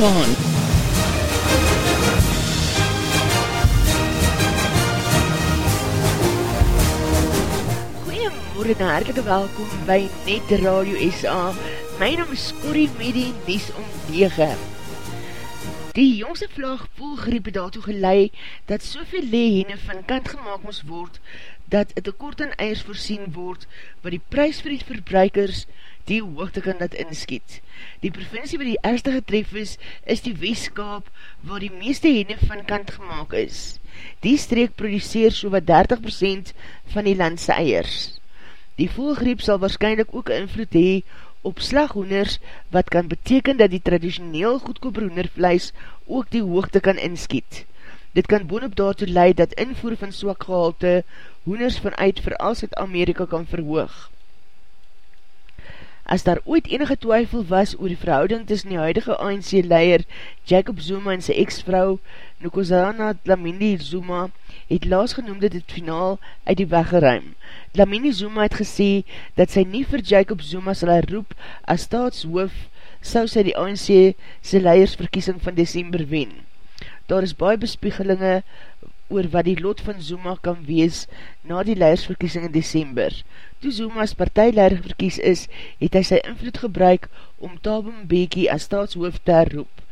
Afrikaan. Goeiemorgen en hartelike welkom by Net Radio SA. My naam is Corrie met die Nies om 9. Die jongste vlag volgriep het daartoe gelei dat soveel lehene van kant gemaakt moes word dat het tekort aan eiers voorsien word wat die prijs vir die verbruikers die hoogte kan dat inskiet. Die provincie waar die ergste getref is, is die Westkaap waar die meeste hene van kant gemaakt is. Die streek produceer so wat 30% van die landse eiers. Die volgriep sal waarschijnlijk ook invloed hee op slaghoeners wat kan beteken dat die traditioneel goedkoop hoenervleis ook die hoogte kan inskiet. Dit kan boonop daartoe leid dat invoer van swakgehalte hoeners vanuit vooral Zuid-Amerika kan verhoog. As daar ooit enige twyfel was oor die verhouding tussen die huidige ANC-leier Jacob Zuma en sy ex-vrou Nukozana Dlamini Zuma, het laas genoemde dit finaal uit die weg geruim. Dlamini Zuma het gesê dat sy nie vir Jacob Zuma sal roep as staatshoof sou sy die ANC sy leiersverkiesing van December wen. Daar is baie bespiegelinge oor wat die lot van Zuma kan wees na die leiersverkiesing in December. Toe Zuma as partijleider verkies is, het hy sy invloed gebruik om Thabo Mbeki as staatshoof te roep.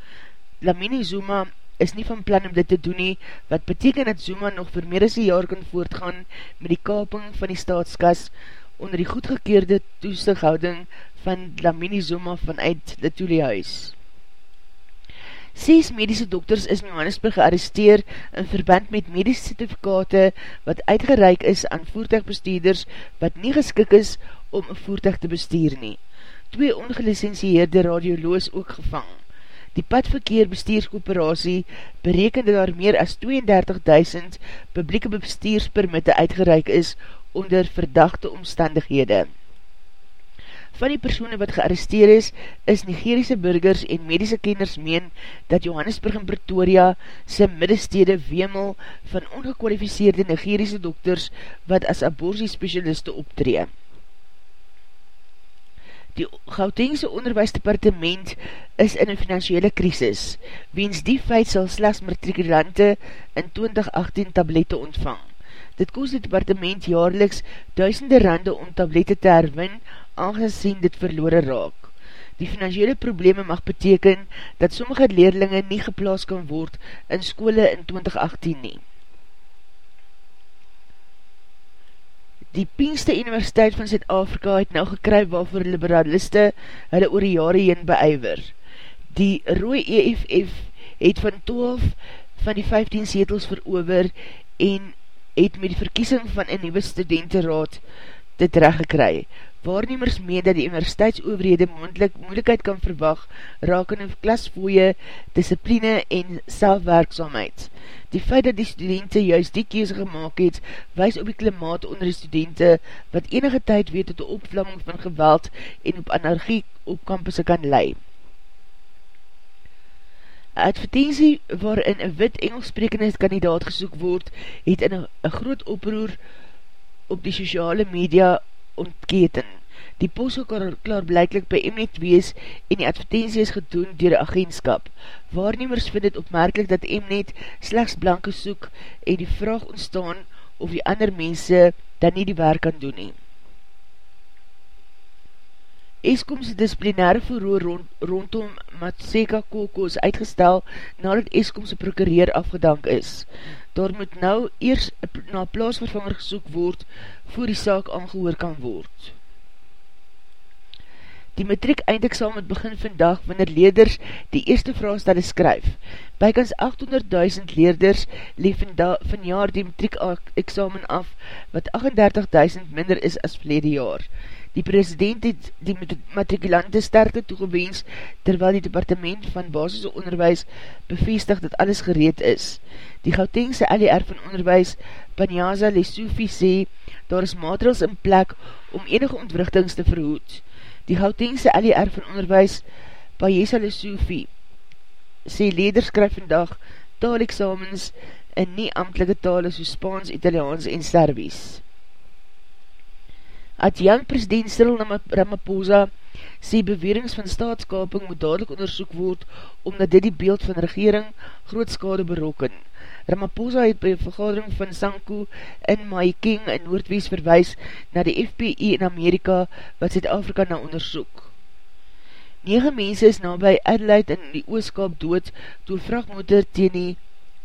Lamini Zuma is nie van plan om dit te doen nie, wat beteken dat Zuma nog vir meer as een jaar kan voortgaan met die kaping van die staatskas onder die goedgekeerde toestighouding van Lamini Zuma vanuit die Tuliehuis. Ses medische dokters is in Johannesburg gearresteer in verband met medische certificate wat uitgereik is aan voertuigbestuurders wat nie geskik is om een voertuig te bestuur nie. Twee ongelicensieerde radioloos ook gevang. Die padverkeer bestuurskooperatie bereken dat daar meer as 32.000 publieke bestuurspermitte uitgereik is onder verdachte omstandighede. Van die persoene wat gearresteer is, is Nigeriese burgers en medische kenners meen dat Johannesburg en Pretoria sy middestede wemel van ongekwalificeerde Nigeriese dokters wat as abortiespecialiste optree. Die Gautengse onderwijsdepartement is in een financiële krisis, weens die feit sal slechts matriculante in 2018 tablette ontvang. Dit koos die departement jaarliks duisende rande om tablette te herwin, aangezien dit verloore raak. Die financiële probleme mag beteken dat sommige leerlinge nie geplaas kan word in skole in 2018 nie. Die Pienste Universiteit van Zuid-Afrika het nou gekry waarvoor liberaliste hulle oor die jare heen beuiver. Die rooie EFF het van 12 van die 15 zetels verover en het met die verkiesing van een nieuwe studentenraad dit recht gekry waarnemers meen dat die universiteitsoverhede moendlik moeilikheid kan verwag raak in klasfooie, discipline en selfwerkzaamheid. Die feit dat die studenten juist die keuze gemaakt het, wees op die klimaat onder die studenten wat enige tyd weet dat die opvlamming van geweld en op anarchie op campus kan lei. Een advertentie waarin een wit Engelssprekende kandidaat gesoek word, het in een groot oproer op die sociale media ontketen. Die post sal klaar blijklik by Mnet wees en die advertentie is gedoen dier die agentskap. Waarnemers vind het opmerkelijk dat Mnet slechts blanke soek en die vraag ontstaan of die ander mense dan nie die werk kan doen nie. Eskomse disciplinaire verhoor rond, rondom Matseka Koko is uitgestel nadat Eskomse prokureer afgedank is. Daar moet nou eers na plaasvervanger gesoek word voor die saak aangehoor kan word. Die matriek eindexamen begin vandag wanneer leerders die eerste vraagstelle skryf. Bykans 800.000 leerders leef van jaar die matriek examen af wat 38.000 minder is as verlede jaar. Die president het die matrikulante sterkte toegewens terwyl die departement van basisse onderwijs bevestig dat alles gereed is. Die Gautengse LER van onderwijs Panyaza Lesoufi sê daar is maatregels in plek om enige ontwrichtings te verhoed. Die Gautengse LER van onderwijs Pajesa Lesoufi sê leders skryf vandag taalexamens in nie amtelike tale soos Spaans, Italiaans en Serbies. Adjang president Cyril Ramaphosa sê bewerings van staatskaping moet dadelijk onderzoek word omdat dit die beeld van regering grootskade berokken. Ramaphosa het by vergadering van Sanko in Mahikeng in Noordwees verwijs na die FPE in Amerika wat Zuid-Afrika na onderzoek. 9 mense is na by Adelaide in die ooskap dood toe vrachtmotor teen die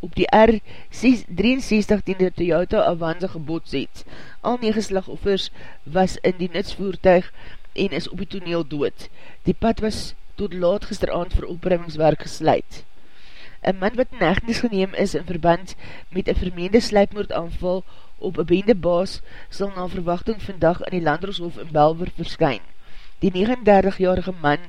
op die R63 teen die Toyota Avanza gebots het. Al 9 slagoffers was in die nitsvoertuig en is op die toneel dood. Die pad was tot laat gisteravond vir opruimingswerk gesluit. Een man wat in echtenis geneem is in verband met een vermeende sluipmoord aanval op een bende baas sal na verwachting vandag in die Landroshof in Belver verskyn. Die 39-jarige man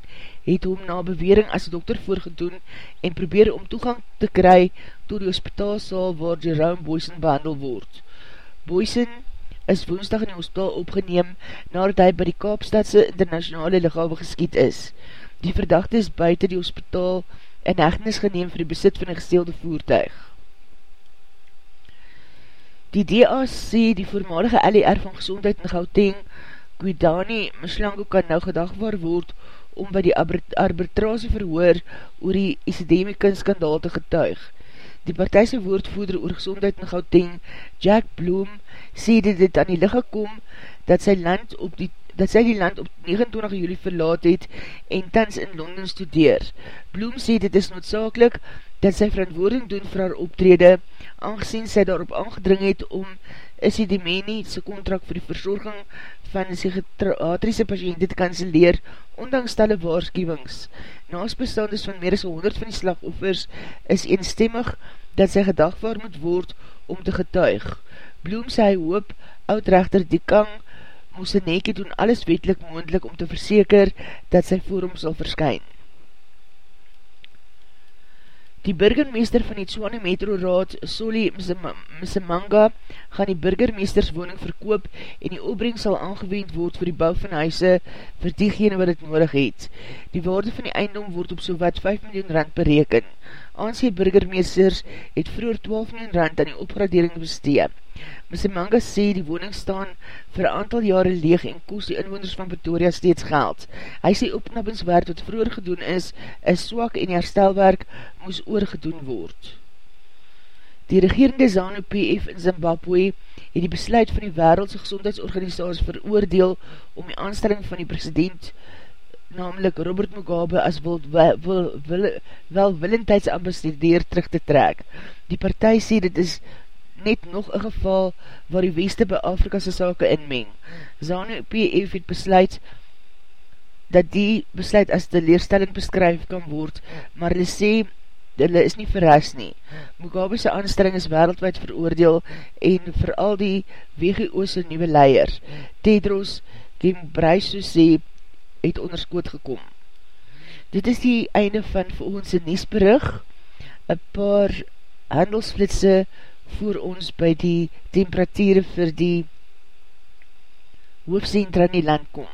het hom na bewering as dokter voorgedoen en probeer om toegang te kry to die hospitaalsaal waar Jerome Boysen behandel word. Boysen is woensdag in die hospitaal opgeneem nadat hy by die Kaapstadse internationale lichawe geskiet is. Die verdachte is buiten die hospitaal in hechtenis geneem vir die besit van een gesteelde voertuig. Die DA sê die voormalige LER van gezondheid in Gauteng, Kwidani Mislango kan nou gedagwaar word om by die arbitrasie verhoor oor die isidemie skandaal te getuig. Die partijse woordvoeder oor gezondheid in Gauteng, Jack Bloom, sê dit dit aan die ligge kom dat sy land op die dat sy die land op 29 juli verlaat het en tans in Londen studeer. Bloem sê dit is noodzakelik dat sy verantwoording doen vir haar optrede, aangezien sy daarop aangedring het om is die Demeni sy contract vir die verzorging van sy getriatrische patiënte te kanseleer, ondanks talle waarschuwings. Naast bestandes van meer as 100 van die slagoffers is eenstemmig dat sy gedagvaar moet word om te getuig. Bloem sê hy hoop, oudrechter die kang, moes sy neke doen alles wetlik moendlik om te verseker dat sy voor hom sal verskyn. Die burgermeester van die Tswane Metro Raad, Soli Msimanga, gaan die burgermeesterswoning verkoop en die opbreng sal aangewend word vir die bouw van huise vir diegene wat het nodig het. Die waarde van die eindom word op so wat 5 miljoen rand bereken. Aansie burgermeesters het vroeger 12 miljoen rand aan die opgradering besteed. Msimanga sê die woning staan vir aantal jare leeg en koos die inwoners van Pretoria steeds geld. Hy sê opknappingswerk wat vroeger gedoen is, is swak en herstelwerk moes oorgedoen word. Die regerende ZANU-PF in Zimbabwe het die besluit van die wereldse gezondheidsorganisatie veroordeel om die aanstelling van die president, namelijk Robert Mugabe, as welwillendheidsambassadeur terug te trek. Die partij sê dit is net nog een geval waar die weste by Afrikase sake inmeng. ZANU-PF het besluit dat die besluit as de leerstelling beskryf kan word, maar hulle sê hulle is nie verras nie. Mugabe's aanstelling is wereldwijd veroordeel en vooral die WGO'se nieuwe leier, Tedros Gembreiso sê, het onderskoot gekom. Dit is die einde van volgens die Niesberig, een paar handelsflitse voer ons by die temperatuur vir die hoofdcentra in die land kom.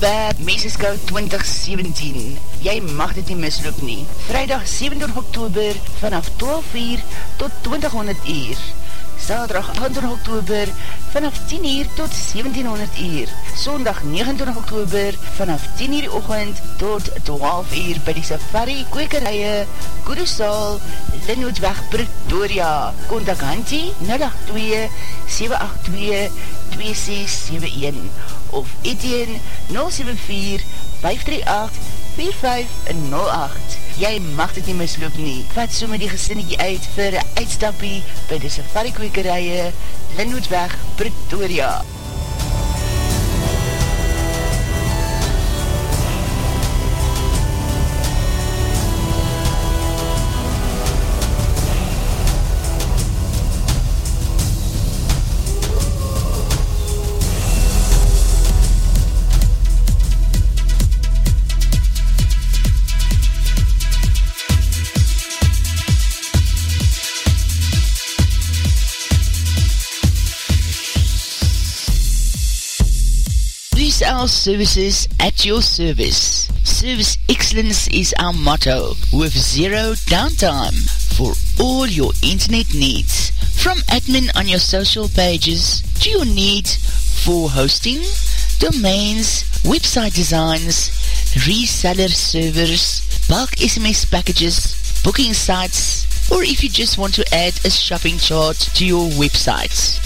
Bad Meseskou 2017 Jy mag dit nie misloop nie. Vrijdag 27 oktober vanaf 12 uur tot 2000 uur Saterdag 28 oktober vanaf 10 uur tot 1700 uur. Sondag 29 oktober vanaf 10 uur ochend tot 12 uur by die safari kwekerije Koedesaal Linnootweg Pretoria. Contact Hantie 082 782 2671 of Etienne 074-538-4508. Jy mag dit nie misloop nie. Vat so met die gesinnetjie uit vir uitstappie by die safari kwekerije Linwoodweg, Pretoria. USL Services at your service. Service excellence is our motto with zero downtime for all your internet needs. From admin on your social pages to your need for hosting, domains, website designs, reseller servers, bulk SMS packages, booking sites, or if you just want to add a shopping chart to your website.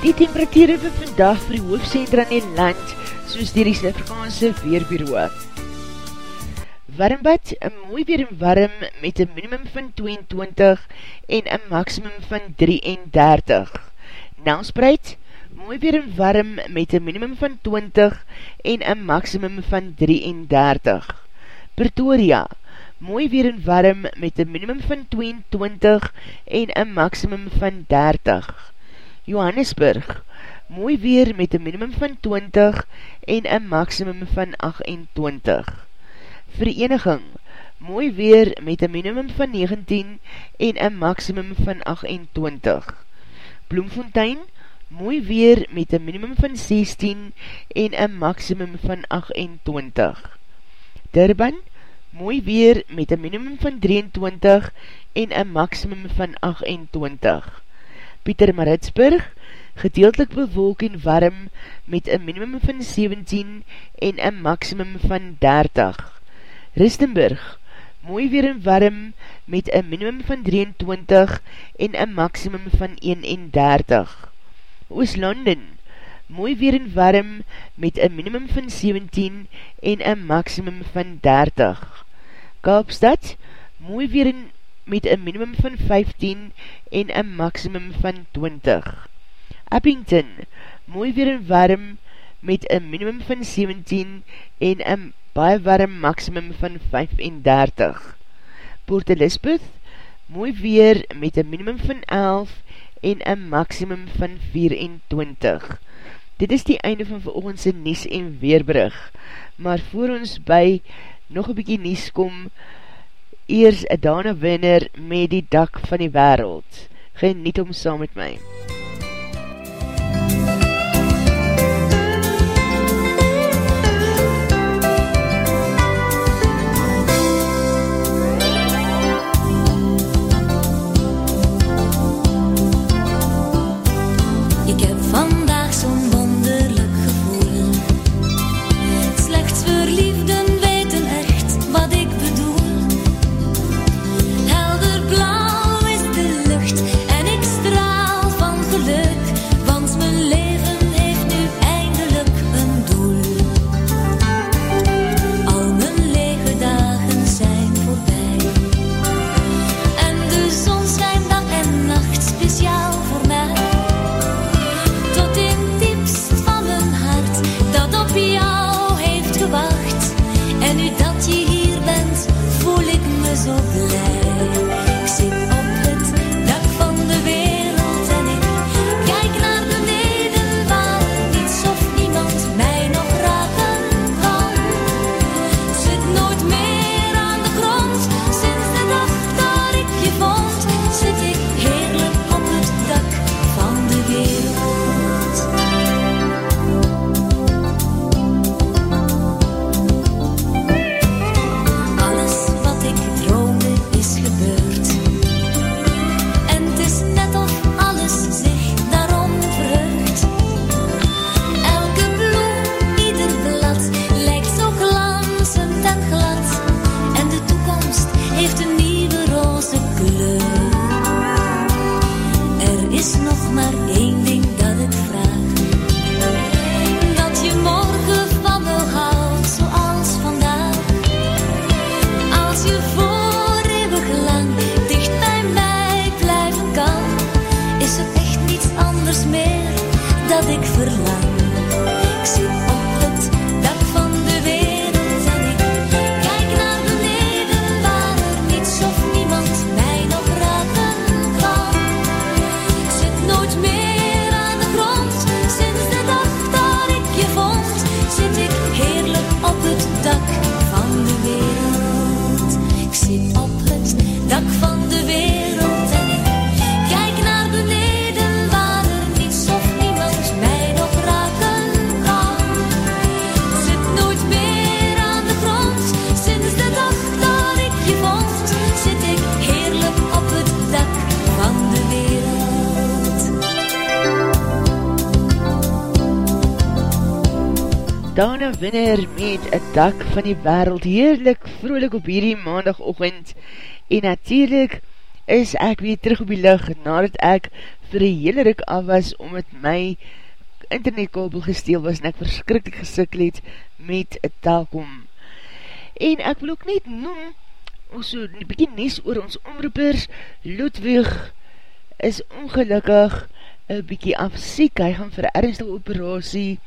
Die temperatuur vir vandag vir die hoofdcentra in die land, soos dier die Suid-Afrikaanse Weerbureau. Warmbad, een mooi weer en warm met een minimum van 22 en een maximum van 33. Nelspreid, mooi weer en warm met een minimum van 20 en een maximum van 33. Pretoria, mooi weer en warm met een minimum van 22 en een maximum van 30. Johannesburg, mooi weer met een minimum van 20 en een maximum van 28. Vereniging, mooi weer met een minimum van 19 en een maximum van 28. Bloemfontein, mooi weer met een minimum van 16 en een maximum van 28. Durban, mooi weer met een minimum van 23 en een maximum van 28. Pieter Maritsburg, gedeeltelik bewolk en warm met een minimum van 17 en een maximum van 30. Ristenburg, mooi weer en warm met een minimum van 23 en een maximum van 31. Ooslanden, mooi weer en warm met een minimum van 17 en een maximum van 30. Kaapstad, mooi weer en met een minimum van 15 en een maximum van 20. Abington, mooi weer en warm met een minimum van 17 en een baie warm maximum van 35. Port Elizabeth, mooi weer met een minimum van 11 en een maximum van 24. Dit is die einde van veroogendse Nies en Weerbrug, maar voor ons by nog een bykie Nies kom, eers Dana Winner met die dak van die wereld. Geniet om saam met my. Alles Dana Winner met een dak van die wereld, heerlik, vrolik op hierdie maandagochtend, en natuurlijk is ek weer terug op die lucht, nadat ek vir die hele ruk af was, om met my internetkabel gesteel was, en ek verskrikkelijk gesikkel het met een telkom. En ek wil ook net noem, ons so een bykie nes oor ons omroepers, Ludwig is ongelukkig een bykie afsiek, hy gaan vir ernstige operatie,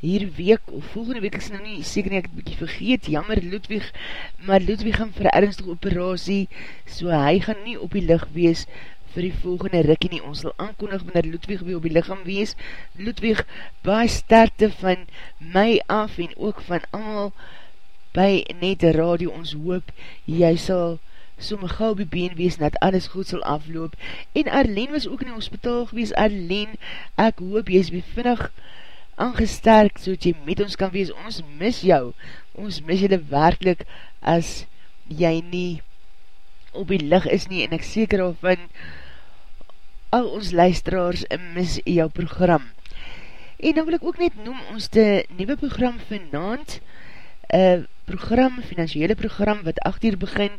hier week, of volgende week, is nou nie, seker nie, ek het bykie vergeet, jammer Ludwig, maar Ludwig gaan vir ernstige operatie, so hy gaan nie op die licht wees, vir die volgende rikkie nie, ons sal aankondig wanneer Ludwig weer op die lichaam wees, Ludwig, baie sterte van my af, en ook van allemaal, by net radio, ons hoop, jy sal, so my gauw by been wees, dat alles goed sal afloop, en Arlene was ook in die hospitaal gewees, Arlene, ek hoop, jy is bevinnig, aangesterk, so dat jy met ons kan wees, ons mis jou, ons mis jylle werkelijk, as jy nie op die lig is nie, en ek seker al van al ons luisteraars mis jou program. En dan wil ek ook net noem, ons de nieuwe program vanavond, een program, financiële program, wat 8 uur begin,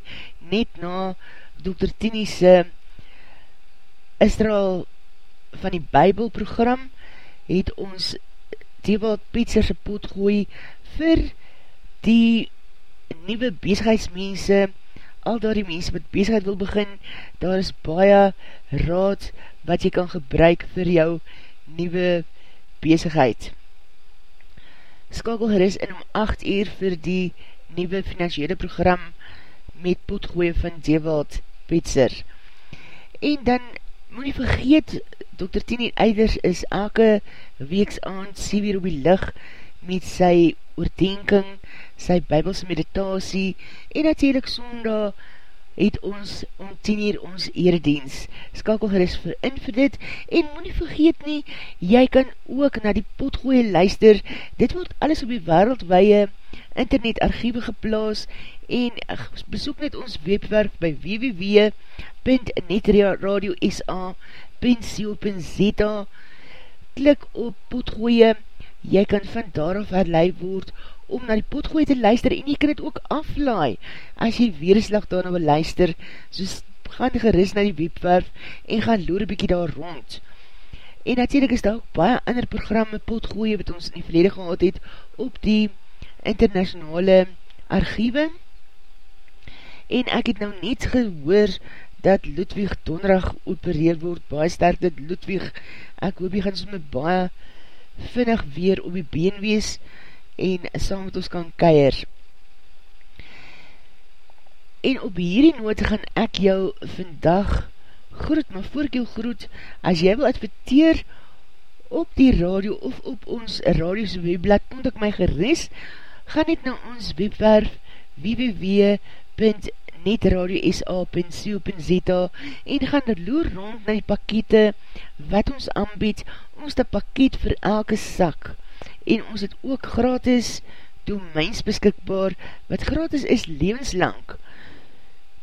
net na Dr. Tini's Israel van die Bijbel program, het ons Dewald Pietser se pot gooi vir die nieuwe bezigheidsmense, al daar die mense wat bezigheid wil begin, daar is baie raad wat jy kan gebruik vir jou nieuwe bezigheid. Skakel geris in om 8 uur vir die nieuwe financiële program met potgooie van Dewald Pietser. En dan moet nie vergeet, Dr. Tini Eiders is elke weeks aand 7 uur op die licht met sy oordenking, sy bybelse meditasie en natuurlijk sondag het ons om 10 uur ons eredienst. Skakel gerust vir in vir dit en moet nie vergeet nie, jy kan ook na die potgooie luister, dit word alles op die wereldweie internet archiewe geplaas en besoek net ons webwerf by www.netradiosa.co.za Klik op potgooie, jy kan van daaraf herleid word om na die potgooie te luister en jy kan het ook aflaai. As jy weerslag daarna wil luister, soos gaan geris na die webwerf en gaan een bykie daar rond. En natuurlijk is daar ook baie ander programme potgooie wat ons in die verlede gehad het op die internationale archiewe. En ek het nou net gehoor dat Ludwig donderdag opereer word, baie sterk dat Ludwig, ek hoop jy gaan soms baie vinnig weer op die been wees saam met ons kan keir. En op hierdie noot gaan ek jou vandag groet, maar voor ek jou groet, as jy wil adverteer op die radio of op ons radio's webblad, moet ek my geris, gaan net na ons webwerf www.netradiosa.co.za en gaan er loer rond na die pakete wat ons aanbied, ons die paket vir elke sak en ons het ook gratis domeins beskikbaar, wat gratis is levenslang.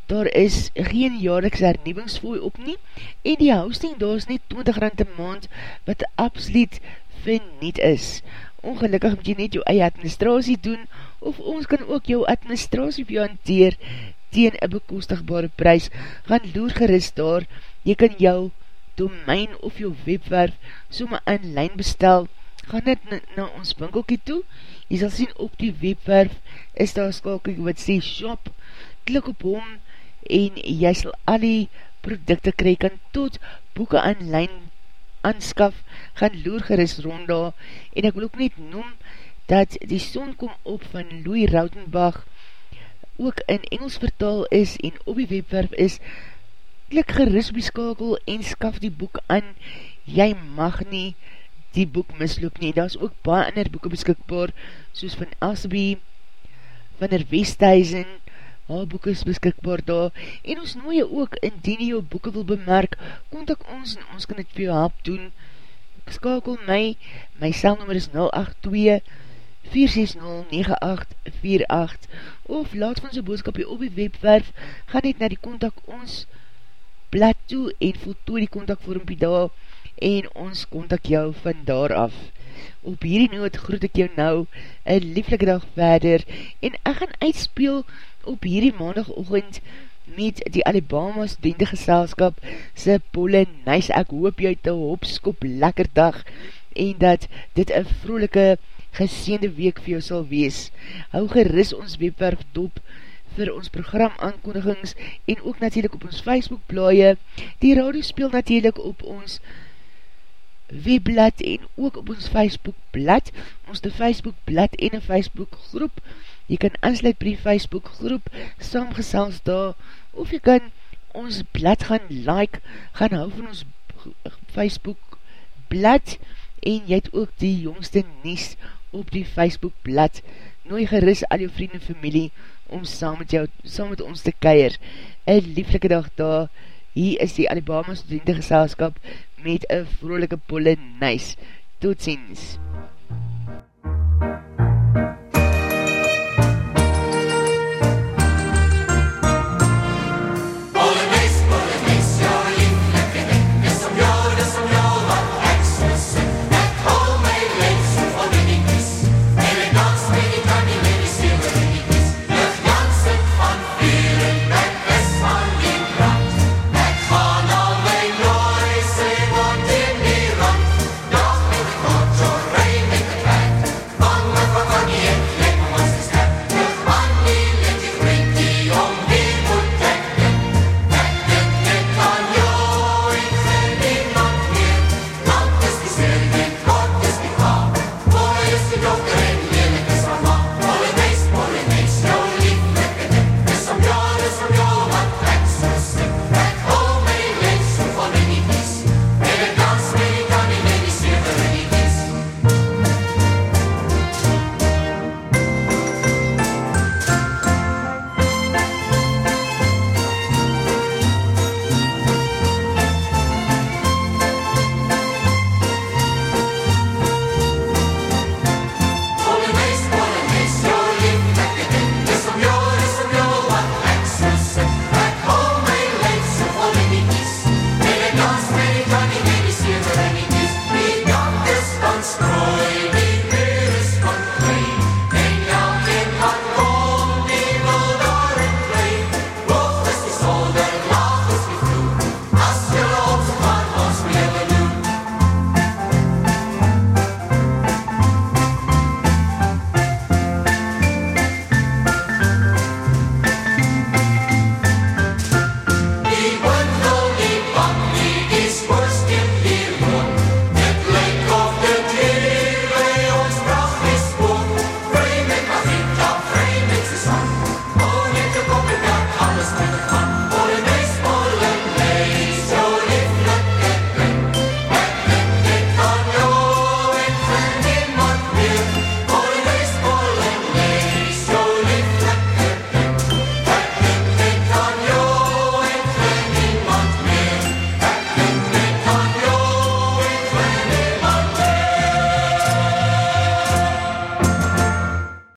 Daar is geen jaarlikse hernieuwingsfooi op nie en die hosting daar is net 20 rand een maand wat absoluut vind niet is ongelukkig moet jy net jou eie administratie doen, of ons kan ook jou administratie vir jou hanteer, teen een bekostigbare prijs, gaan loer gerust daar, jy kan jou domein of jou webwerf soma online bestel, gaan net na, na ons winkelkie toe, jy sal sien op die webwerf, is daar skakel wat sê shop, klik op hom, en jy sal al die producte kry, kan tot boeken online aanskaf, gaan loer geris ronda, en ek wil ook net noem, dat die son kom op van Louis Rautenbach, ook in Engels vertaal is, en op die webwerf is, klik geris op die skakel, en skaf die boek aan, jy mag nie die boek misloop nie, daar is ook baie ander boeken beskikbaar, soos van Asby, van der Westhuizen, haar boeken is beskikbaar daar, en ons nooi ook, indien jy jou boeken wil bemerk, kontak ons en ons kan het vir jou help doen, skakel my, my selnummer is 082 4609848, of laat van sy boodskapje op die webwerf, ga net na die kontak ons blad toe, en voltooi die kontakvormpie daar, en ons kontak jou van daar af. op hierdie noot groet ek jou nou, een lieflike dag verder, en ek gaan uitspeel op hierdie maandagochtend met die Alabama studente geselskap sy polle nice, ek hoop jy te hopskop lekker dag, en dat dit een vrolike geseende week vir jou sal wees. Hou geris ons webwerf dop vir ons program aankondigings en ook natuurlijk op ons Facebook blaie. Die radio speel natuurlijk op ons webblad en ook op ons Facebook blad, ons de Facebook blad en een Facebook groep. Jy kan aansluit by die Facebook groep, saamgesels daar, of jy kan ons blad gaan like, gaan hou van ons Facebook blad, en jy het ook die jongste nies op die Facebook blad. Nooi geris al jou vriend en familie om saam met jou, saam met ons te keir. Een lieflike dag daar, hier is die Alabama studente geselskap met een vrolike polonais. Tot ziens!